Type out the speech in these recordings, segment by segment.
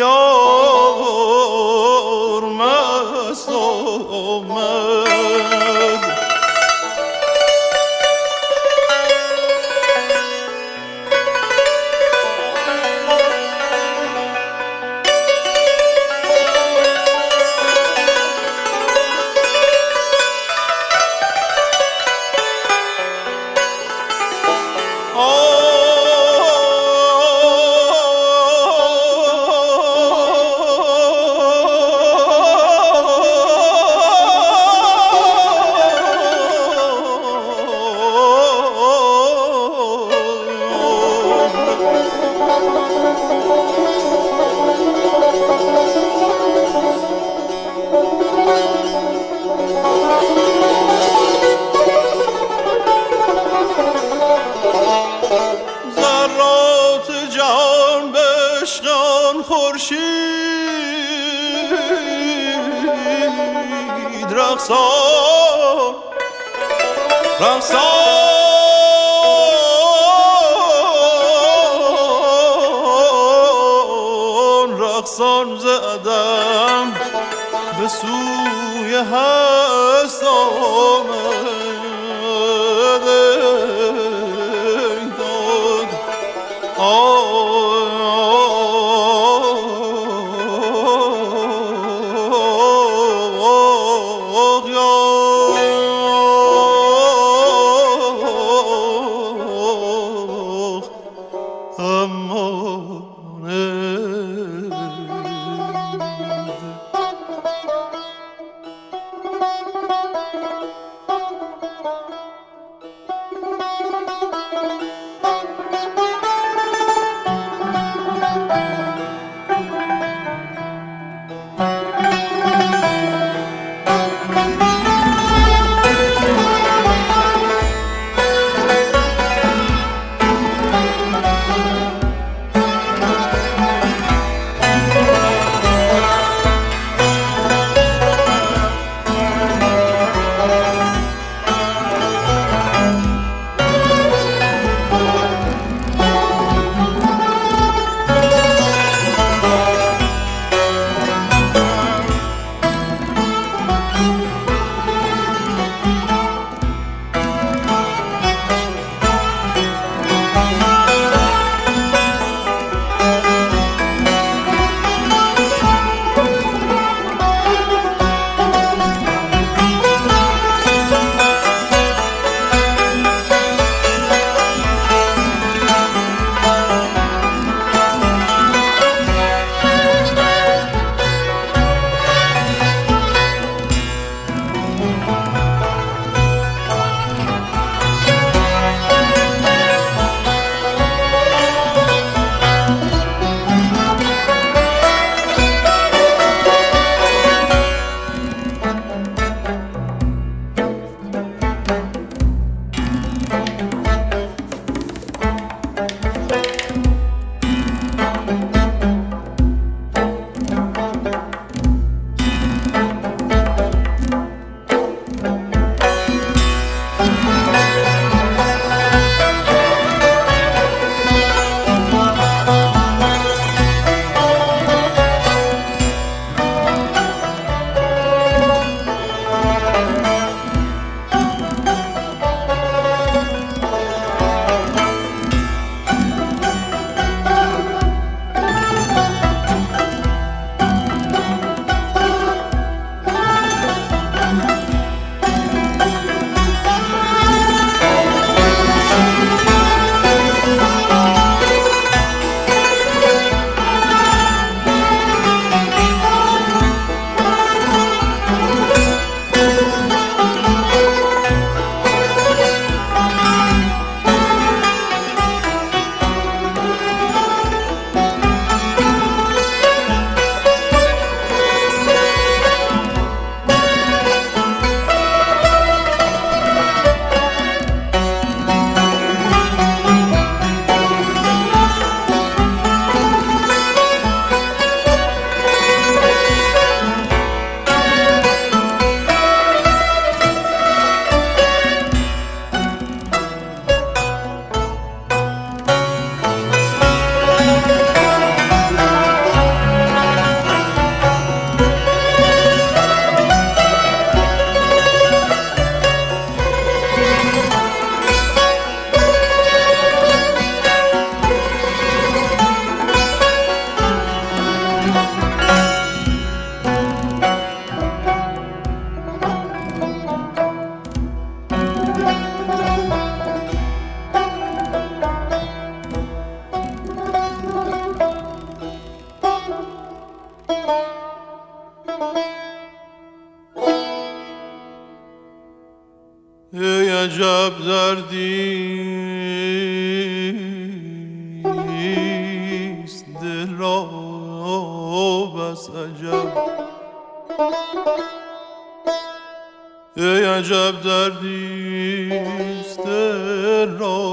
Dios. افسان زدم به سوی هستان ای عجب دردیست را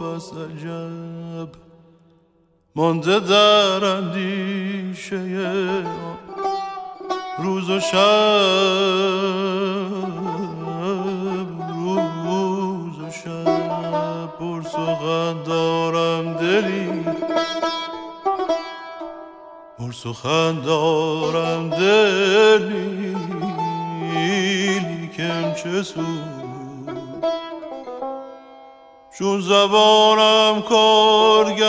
بس عجب. مانده در اندیشه روز و شب روز و شب. پر سخن دارم دلی. پر سخن دارم دلی. لیکن چه سود. چون زبانم کارگر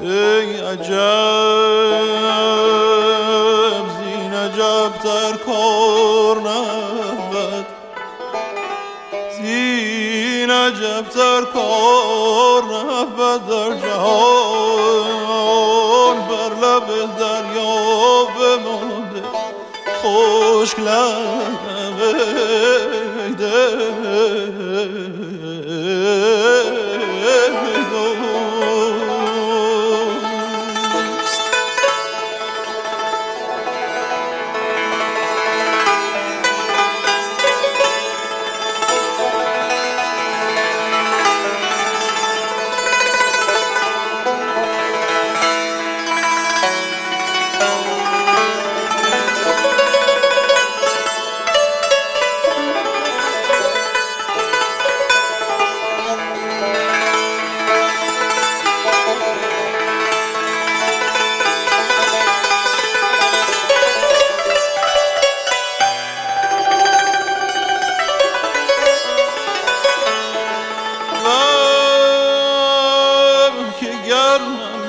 ای عجب زین عجب تر کار نبود. زین عجب تر کار نبود در جهان. خشک لبه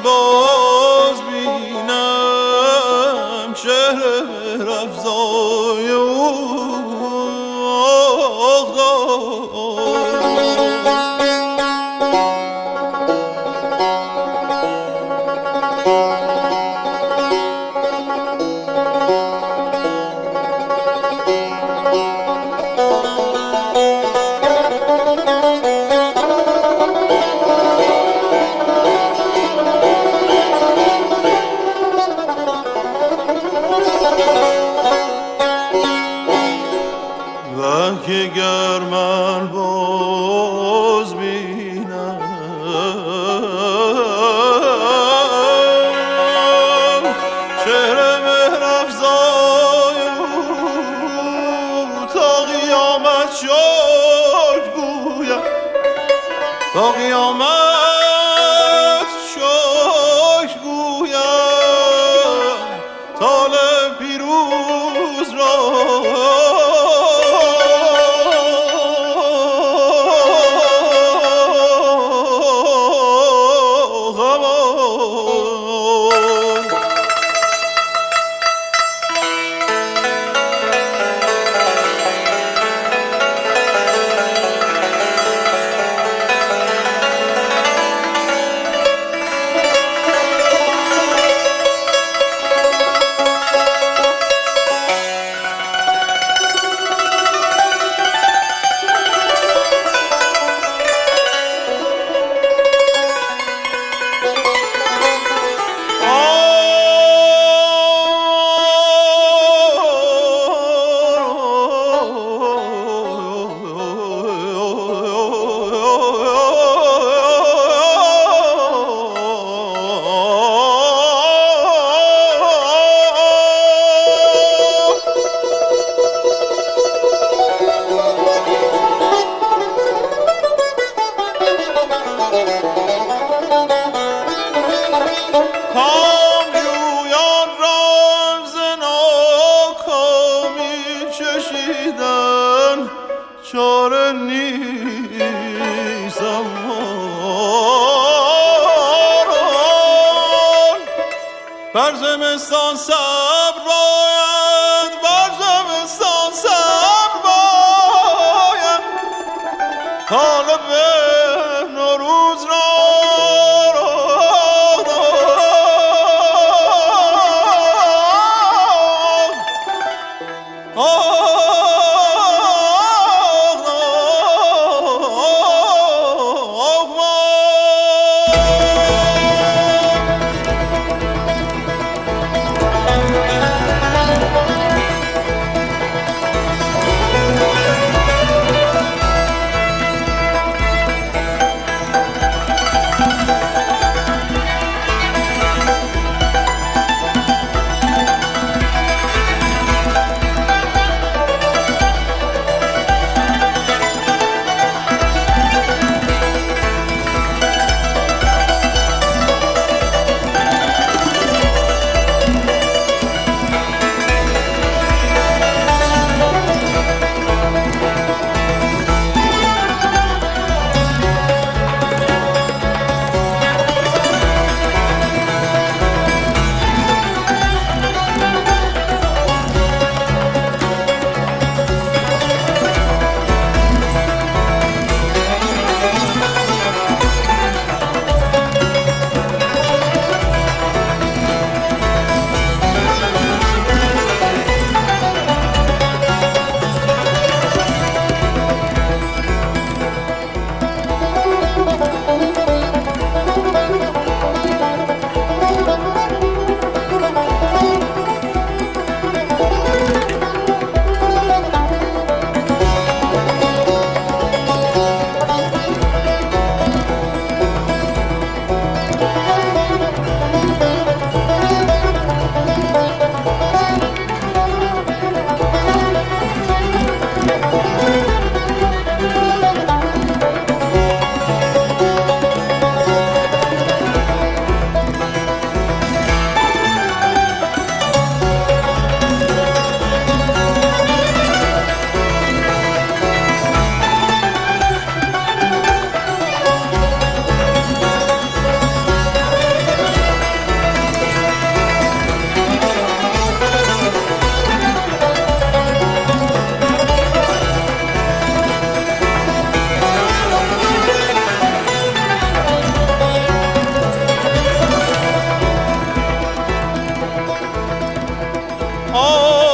boy. görmel boy. طالب Oh.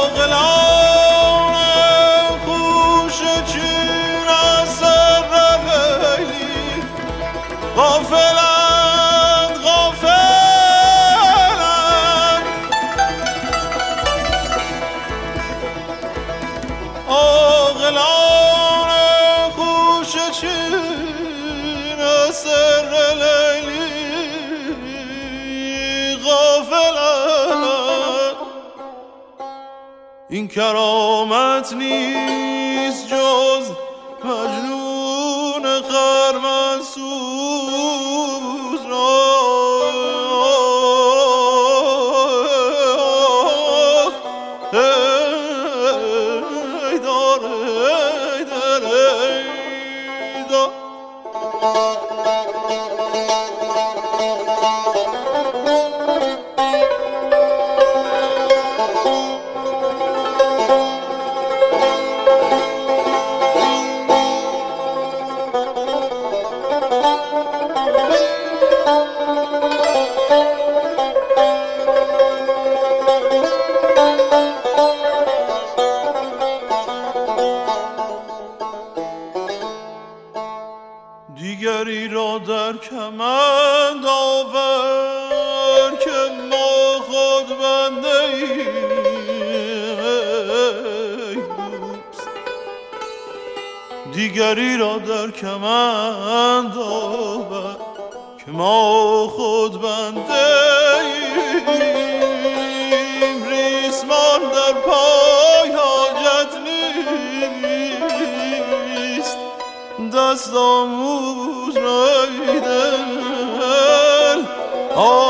کرامت نیست جز در کمند آور که ما خود بنده دیگری را در کمند آور که ما خود بنده ایم. ریسمان در پای حاجت نیست. دست آموز Oh.